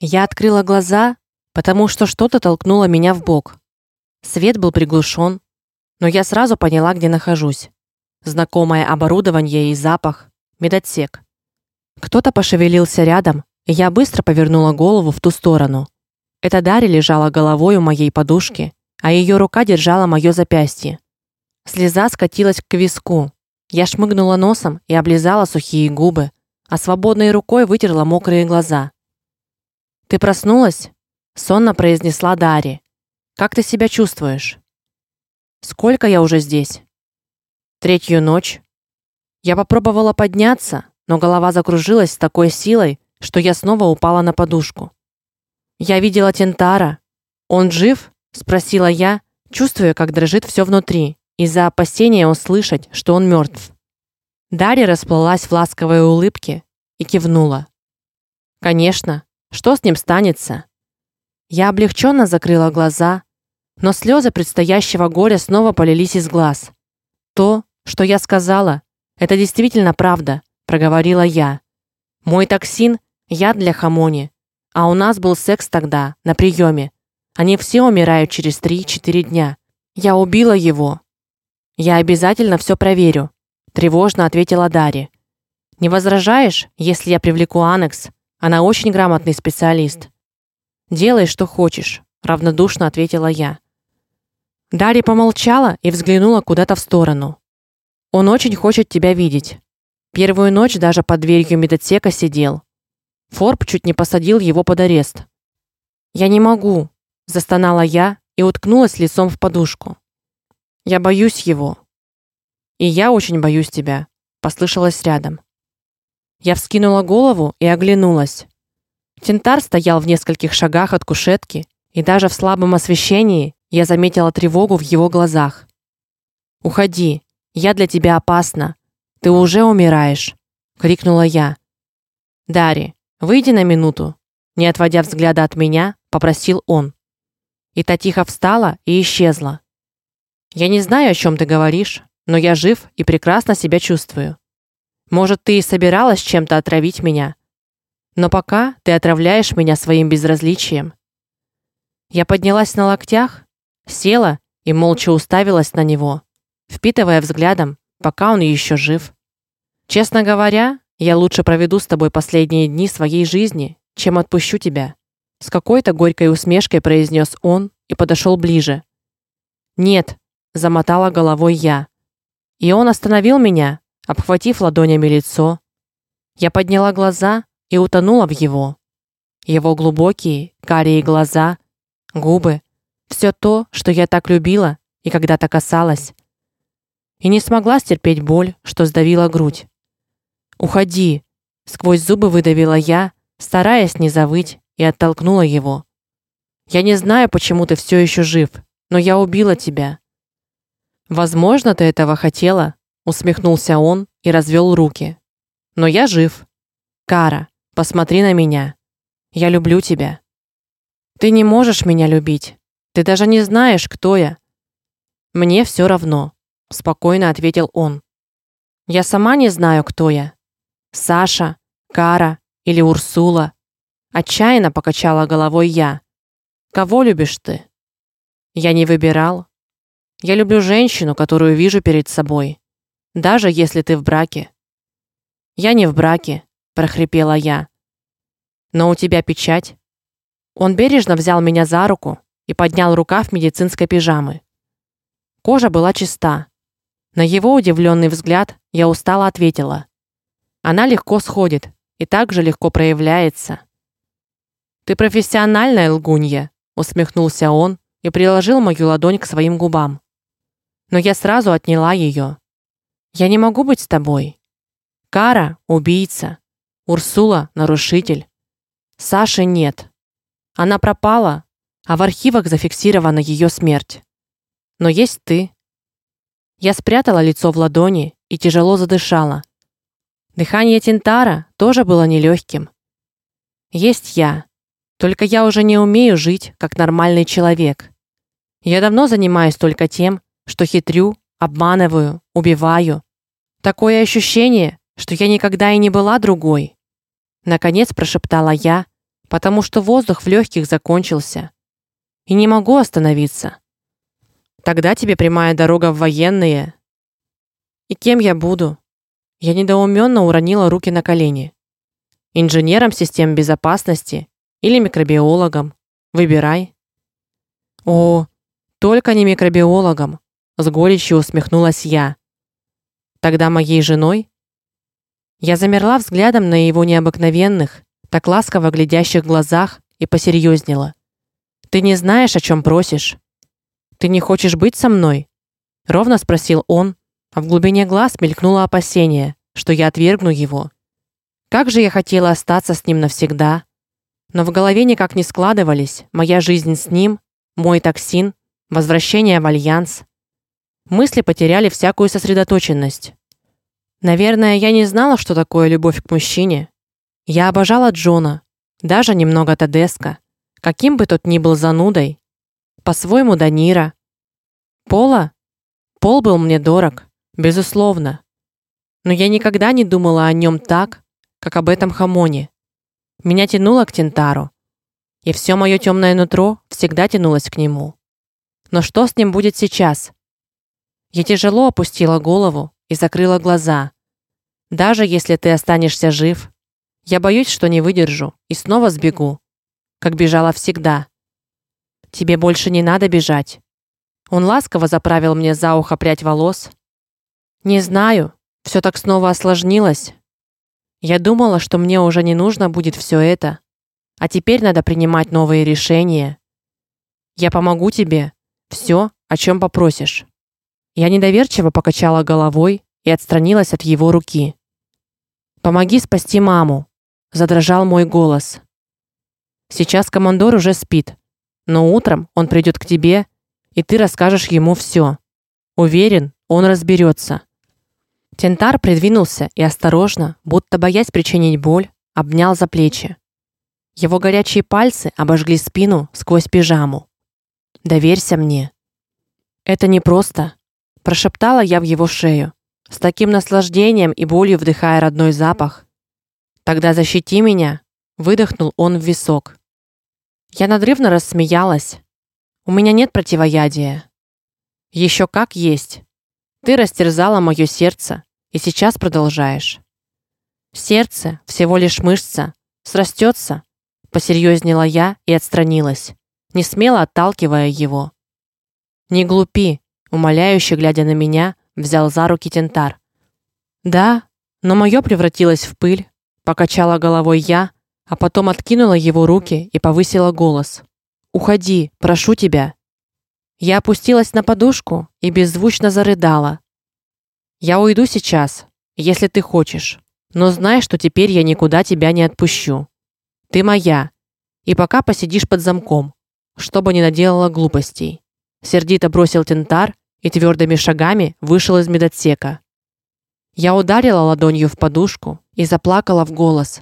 Я открыла глаза, потому что что-то толкнуло меня в бок. Свет был приглушен, но я сразу поняла, где нахожусь. Знакомое оборудование и запах медотсек. Кто-то пошевелился рядом, и я быстро повернула голову в ту сторону. Эта Дарья лежала головой у моей подушки, а ее рука держала моё запястье. Слеза скатилась к виску. Я шмыгнула носом и облизала сухие губы, а свободной рукой вытерла мокрые глаза. Ты проснулась? сонно произнесла Дарья. Как ты себя чувствуешь? Сколько я уже здесь? Третью ночь. Я попробовала подняться, но голова закружилась с такой силой, что я снова упала на подушку. Я видела Тентара. Он жив? спросила я, чувствуя, как дрожит все внутри, из-за опасения услышать, что он мертв. Дарья расплылась в ласковой улыбке и кивнула. Конечно, что с ним станется? Я облегченно закрыла глаза, но слезы предстоящего горя снова полились из глаз. То, что я сказала, это действительно правда, проговорила я. Мой токсин яд для Хамони, а у нас был секс тогда на приеме. Они все умирают через 3-4 дня. Я убила его. Я обязательно все проверю, тревожно ответила Дарья. Не возражаешь, если я привлеку Анекс? Она очень грамотный специалист. Делай, что хочешь, равнодушно ответила я. Дарья помолчала и взглянула куда-то в сторону. Он очень хочет тебя видеть. Первую ночь даже под дверью медотсека сидел. Форб чуть не посадил его под арест. Я не могу, застонала я и уткнулась лицом в подушку. Я боюсь его. И я очень боюсь тебя, послышалось рядом. Я вскинула голову и оглянулась. Тентар стоял в нескольких шагах от кушетки, и даже в слабом освещении я заметила тревогу в его глазах. "Уходи, я для тебя опасна. Ты уже умираешь", крикнула я. "Дари, выйди на минуту", не отводя взгляда от меня, попросил он. И та тихо встала и исчезла. Я не знаю, о чем ты говоришь, но я жив и прекрасно себя чувствую. Может, ты и собиралась чем-то отравить меня, но пока ты отравляешь меня своим безразличием. Я поднялась на локтях, села и молча уставилась на него, впитывая взглядом, пока он еще жив. Честно говоря, я лучше проведу с тобой последние дни своей жизни, чем отпущу тебя, с какой-то горькой усмешкой произнес он и подошел ближе. Нет, замотала головой я. И он остановил меня, обхватив ладонями лицо. Я подняла глаза и утонула в его. Его глубокие карие глаза, губы, все то, что я так любила и когда-то касалась. И не смогла стерпеть боль, что сдавила грудь. Уходи, сквозь зубы выдавила я, стараясь не завыть, и оттолкнула его. Я не знаю, почему ты все еще жив, но я убила тебя. Возможно, ты этого хотела, усмехнулся он и развел руки. Но я жив. Кара, Посмотри на меня. Я люблю тебя. Ты не можешь меня любить. Ты даже не знаешь, кто я. Мне все равно, спокойно ответил он. Я сама не знаю, кто я. Саша, Кара или Урсула. Отчаянно покачала головой я. Кого любишь ты? Я не выбирал. Я люблю женщину, которую вижу перед собой, даже если ты в браке. Я не в браке, прохрипела я. Но у тебя печать. Он бережно взял меня за руку и поднял рукав медицинской пижамы. Кожа была чиста. На его удивленный взгляд я устало ответила: "Она легко сходит и также легко проявляется". Ты профессиональная лгунья, усмехнулся он и приложил мою ладонь к своим губам. Но я сразу отняла ее. Я не могу быть с тобой. Кара убийца. Урсула нарушитель. Саши нет. Она пропала, а в архивах зафиксирована ее смерть. Но есть ты. Я спрятала лицо в ладони и тяжело задышала. Дыхание Тинтара тоже было нелегким. Есть я. Только я уже не умею жить как нормальный человек. Я давно занимаюсь только тем, что хитрю, обманываю, убиваю. Такое ощущение, что я никогда и не была другой. Наконец прошептала я, потому что воздух в легких закончился. И не могу остановиться. Тогда тебе прямая дорога в военные. И кем я буду? Я недоуменно уронила руки на колени. Инженером систем безопасности или микробиологом? Выбирай. О, только не микробиологом, с горечью усмехнулась я. Тогда моей женой? Я замерла взглядом на его необыкновенных, так ласково глядящих глазах и посерьезнела. Ты не знаешь, о чем просишь. Ты не хочешь быть со мной? ровно спросил он, а в глубине глаз мелькнуло опасение, что я отвергну его. Как же я хотела остаться с ним навсегда, но в голове никак не складывались моя жизнь с ним, мой токсин, возвращение в альянс. Мысли потеряли всякую сосредоточенность. Наверное, я не знала, что такое любовь к мужчине. Я обожала Джона, даже немного Тадеска, каким бы тот ни был занудой, по-своему Данира. Пола? Пол был мне дорог, безусловно. Но я никогда не думала о нем так, как об этом хамоне. Меня тянуло к Тентару, и все мое темное нутро всегда тянулось к нему. Но что с ним будет сейчас? Я тяжело опустила голову и закрыла глаза. Даже если ты останешься жив, я боюсь, что не выдержу и снова сбегу, как бежала всегда. Тебе больше не надо бежать. Он ласково заправил мне за ухо прядь волос. Не знаю, все так снова осложнилось. Я думала, что мне уже не нужно будет все это, а теперь надо принимать новые решения. Я помогу тебе, все, о чем попросишь. Я недоверчиво покачала головой и отстранилась от его руки. Помоги спасти маму, задрожал мой голос. Сейчас командор уже спит, но утром он придет к тебе, и ты расскажешь ему все. Уверен, он разберется. Тентар придвинулся и осторожно, будто боясь причинить боль, обнял за плечи. Его горячие пальцы обожгли спину сквозь пижаму. Доверься мне. Это не просто, прошептала я в его шею, с таким наслаждением и болью вдыхая родной запах. Тогда защити меня, выдохнул он в висок. Я надрывно рассмеялась. У меня нет противоядия. Еще как есть. Ты растерзала мое сердце и сейчас продолжаешь. Сердце всего лишь мышца, срастется, посерьезнела я и отстранилась, не смело отталкивая его. Не глупи, умоляюще глядя на меня, взял за руки Тентар. Да, но мое превратилось в пыль, покачала головой я, а потом откинула его руки и повысила голос. Уходи, прошу тебя. Я опустилась на подушку и беззвучно зарыдала. Я уйду сейчас, если ты хочешь. Но знай, что теперь я никуда тебя не отпущу. Ты моя. И пока посидишь под замком, чтобы не наделала глупостей. Сердито бросил Тентар и твердыми шагами вышел из медотсека. Я ударила ладонью в подушку и заплакала в голос,